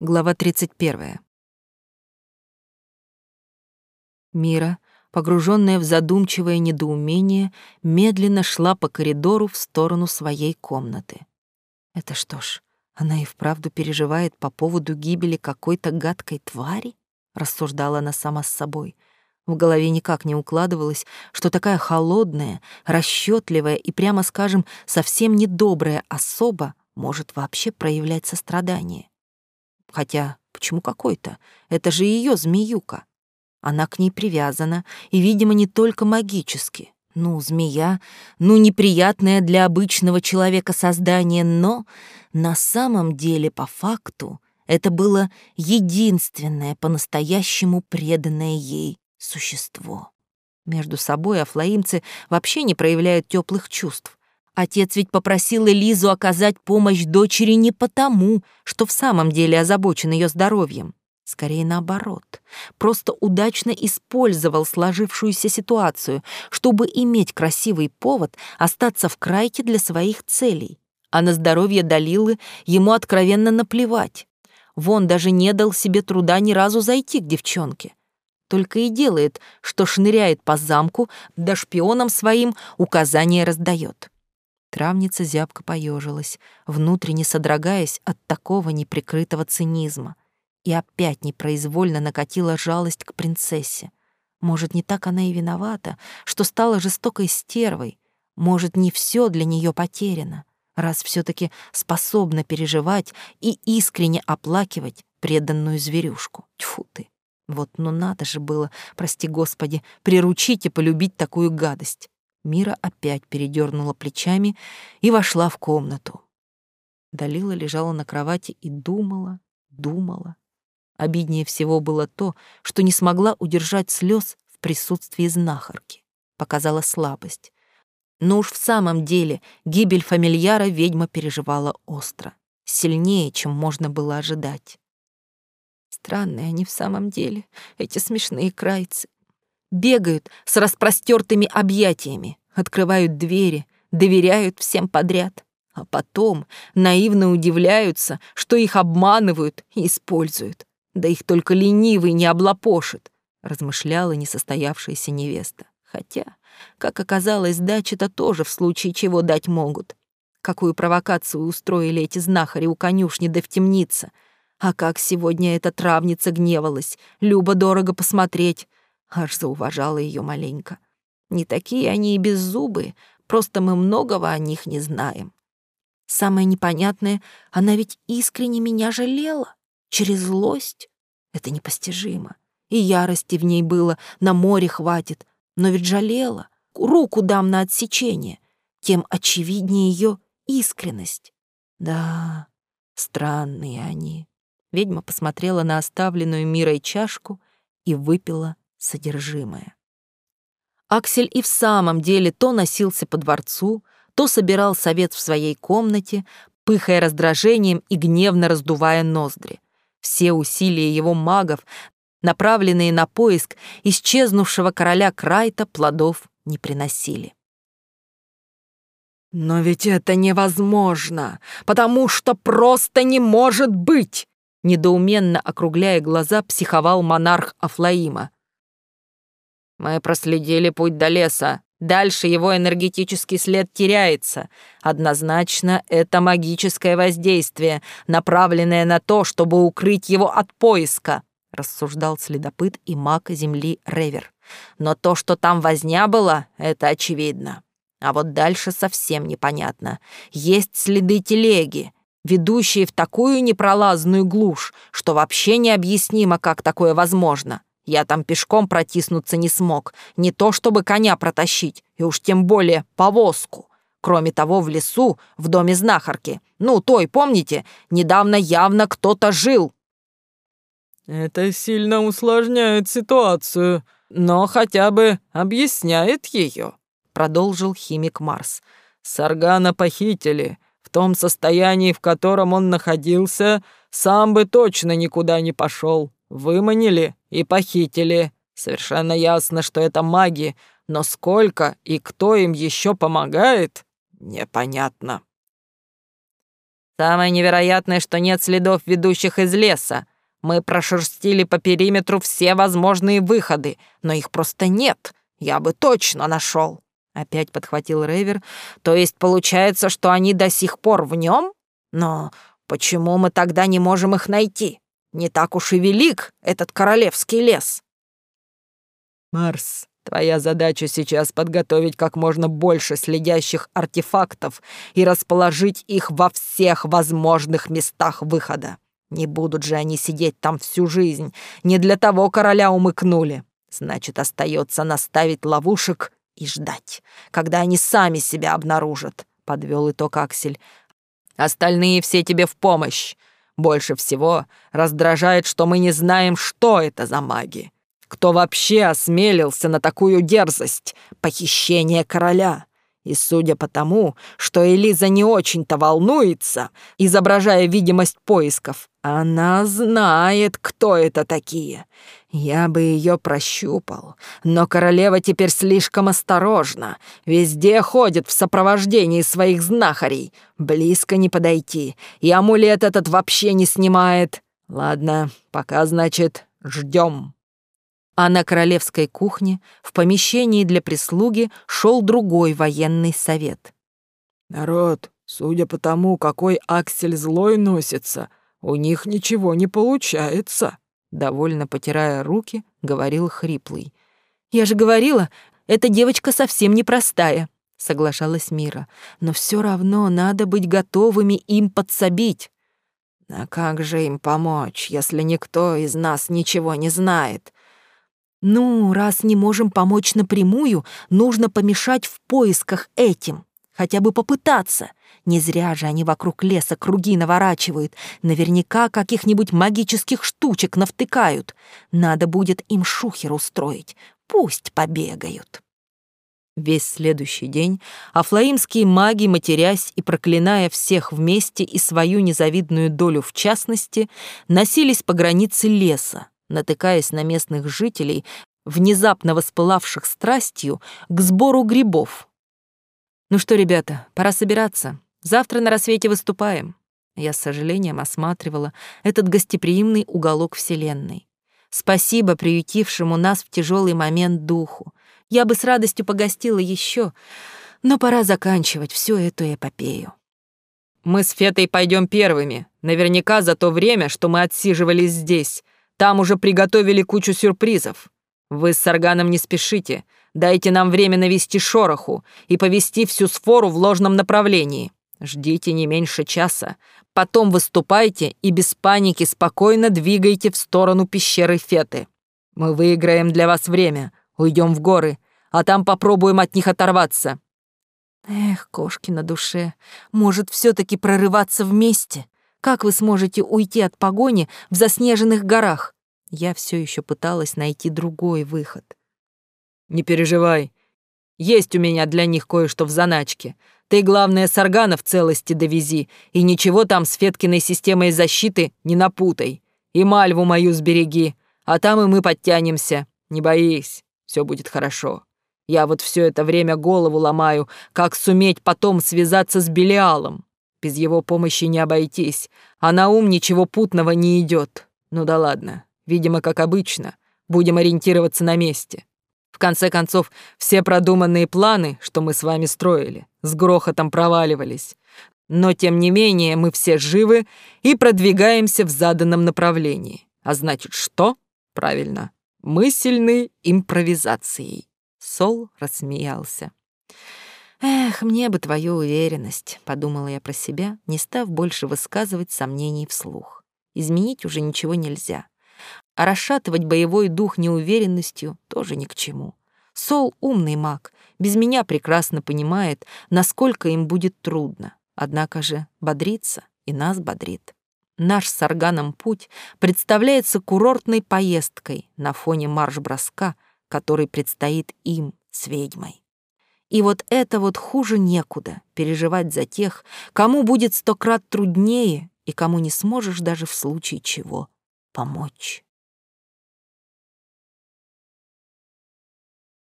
Глава 31. Мира, погруженная в задумчивое недоумение, медленно шла по коридору в сторону своей комнаты. Это что ж, она и вправду переживает по поводу гибели какой-то гадкой твари? Рассуждала она сама с собой. В голове никак не укладывалось, что такая холодная, расчетливая и, прямо скажем, совсем недобрая особа может вообще проявлять сострадание. Хотя, почему какой-то? Это же ее змеюка. Она к ней привязана, и, видимо, не только магически. Ну, змея, ну, неприятное для обычного человека создание, но на самом деле, по факту, это было единственное по-настоящему преданное ей существо. Между собой афлаимцы вообще не проявляют теплых чувств. Отец ведь попросил Элизу оказать помощь дочери не потому, что в самом деле озабочен ее здоровьем. Скорее наоборот, просто удачно использовал сложившуюся ситуацию, чтобы иметь красивый повод остаться в крайке для своих целей. А на здоровье Далилы ему откровенно наплевать. Вон даже не дал себе труда ни разу зайти к девчонке. Только и делает, что шныряет по замку, да шпионам своим указания раздает. Травница зябко поежилась, внутренне содрогаясь от такого неприкрытого цинизма, и опять непроизвольно накатила жалость к принцессе. Может, не так она и виновата, что стала жестокой стервой. Может, не все для нее потеряно, раз все таки способна переживать и искренне оплакивать преданную зверюшку. Тьфу ты! Вот ну надо же было, прости господи, приручить и полюбить такую гадость. Мира опять передернула плечами и вошла в комнату. Далила лежала на кровати и думала, думала. Обиднее всего было то, что не смогла удержать слез в присутствии знахарки. Показала слабость. Но уж в самом деле гибель фамильяра ведьма переживала остро, сильнее, чем можно было ожидать. Странные они в самом деле, эти смешные крайцы бегают с распростертыми объятиями, открывают двери, доверяют всем подряд, а потом наивно удивляются, что их обманывают и используют. Да их только ленивый не облапошит, размышляла несостоявшаяся невеста. Хотя, как оказалось, дачи-то тоже в случае чего дать могут. Какую провокацию устроили эти знахари у конюшни да в темнице. А как сегодня эта травница гневалась, Люба дорого посмотреть, Аж зауважала ее маленько. Не такие они и беззубые, просто мы многого о них не знаем. Самое непонятное, она ведь искренне меня жалела. Через злость. Это непостижимо. И ярости в ней было, на море хватит. Но ведь жалела. Руку дам на отсечение. Тем очевиднее ее искренность. Да, странные они. Ведьма посмотрела на оставленную Мирой чашку и выпила содержимое. Аксель и в самом деле то носился по дворцу, то собирал совет в своей комнате, пыхая раздражением и гневно раздувая ноздри. Все усилия его магов, направленные на поиск исчезнувшего короля Крайта, плодов не приносили. «Но ведь это невозможно, потому что просто не может быть!» Недоуменно округляя глаза, психовал монарх Афлаима. Мы проследили путь до леса. Дальше его энергетический след теряется. Однозначно, это магическое воздействие, направленное на то, чтобы укрыть его от поиска, рассуждал следопыт и маг земли Ревер. Но то, что там возня была, это очевидно. А вот дальше совсем непонятно. Есть следы телеги, ведущие в такую непролазную глушь, что вообще необъяснимо, как такое возможно. Я там пешком протиснуться не смог, не то чтобы коня протащить, и уж тем более повозку. Кроме того, в лесу, в доме знахарки, ну, той, помните, недавно явно кто-то жил. Это сильно усложняет ситуацию, но хотя бы объясняет ее, продолжил химик Марс. Саргана похитили. В том состоянии, в котором он находился, сам бы точно никуда не пошел. Выманили и похитили. Совершенно ясно, что это маги, но сколько и кто им еще помогает, непонятно. Самое невероятное, что нет следов ведущих из леса. Мы прошерстили по периметру все возможные выходы, но их просто нет. Я бы точно нашел. Опять подхватил Рейвер. То есть получается, что они до сих пор в нем? Но почему мы тогда не можем их найти? Не так уж и велик этот королевский лес. Марс, твоя задача сейчас подготовить как можно больше следящих артефактов и расположить их во всех возможных местах выхода. Не будут же они сидеть там всю жизнь. Не для того короля умыкнули. Значит, остается наставить ловушек и ждать, когда они сами себя обнаружат, подвел итог Аксель. Остальные все тебе в помощь. Больше всего раздражает, что мы не знаем, что это за маги. Кто вообще осмелился на такую дерзость? Похищение короля. И судя по тому, что Элиза не очень-то волнуется, изображая видимость поисков, она знает, кто это такие. Я бы ее прощупал, но королева теперь слишком осторожна. Везде ходит в сопровождении своих знахарей. Близко не подойти, и амулет этот вообще не снимает. Ладно, пока, значит, ждем. А на королевской кухне, в помещении для прислуги, шел другой военный совет. «Народ, судя по тому, какой аксель злой носится, у них ничего не получается», довольно потирая руки, говорил хриплый. «Я же говорила, эта девочка совсем непростая», — соглашалась Мира. «Но все равно надо быть готовыми им подсобить». «А как же им помочь, если никто из нас ничего не знает?» «Ну, раз не можем помочь напрямую, нужно помешать в поисках этим, хотя бы попытаться. Не зря же они вокруг леса круги наворачивают. Наверняка каких-нибудь магических штучек навтыкают. Надо будет им шухер устроить. Пусть побегают. Весь следующий день афлаимские маги, матерясь и проклиная всех вместе и свою незавидную долю в частности, носились по границе леса, натыкаясь на местных жителей, внезапно воспылавших страстью к сбору грибов. «Ну что, ребята, пора собираться. Завтра на рассвете выступаем. Я с сожалением осматривала этот гостеприимный уголок Вселенной. Спасибо приютившему нас в тяжелый момент духу. Я бы с радостью погостила еще, но пора заканчивать всю эту эпопею. Мы с Фетой пойдем первыми. Наверняка за то время, что мы отсиживались здесь. Там уже приготовили кучу сюрпризов. Вы с Сарганом не спешите. Дайте нам время навести шороху и повести всю сфору в ложном направлении. Ждите не меньше часа. Потом выступайте и без паники спокойно двигайте в сторону пещеры Феты. Мы выиграем для вас время, уйдем в горы, а там попробуем от них оторваться». «Эх, кошки на душе, может, все таки прорываться вместе? Как вы сможете уйти от погони в заснеженных горах?» Я все еще пыталась найти другой выход. «Не переживай, есть у меня для них кое-что в заначке. Ты, главное, Саргана в целости довези, и ничего там с Феткиной системой защиты не напутай. И Мальву мою сбереги, а там и мы подтянемся. Не боись, все будет хорошо. Я вот все это время голову ломаю, как суметь потом связаться с Белиалом. Без его помощи не обойтись, а на ум ничего путного не идет. Ну да ладно, видимо, как обычно. Будем ориентироваться на месте. В конце концов, все продуманные планы, что мы с вами строили, с грохотом проваливались. Но, тем не менее, мы все живы и продвигаемся в заданном направлении. А значит, что? Правильно, мы сильны импровизацией. Сол рассмеялся. «Эх, мне бы твою уверенность», — подумала я про себя, не став больше высказывать сомнений вслух. Изменить уже ничего нельзя а расшатывать боевой дух неуверенностью тоже ни к чему. Сол — умный маг, без меня прекрасно понимает, насколько им будет трудно. Однако же бодрится и нас бодрит. Наш с Арганом путь представляется курортной поездкой на фоне марш-броска, который предстоит им с ведьмой. И вот это вот хуже некуда — переживать за тех, кому будет сто крат труднее и кому не сможешь даже в случае чего помочь.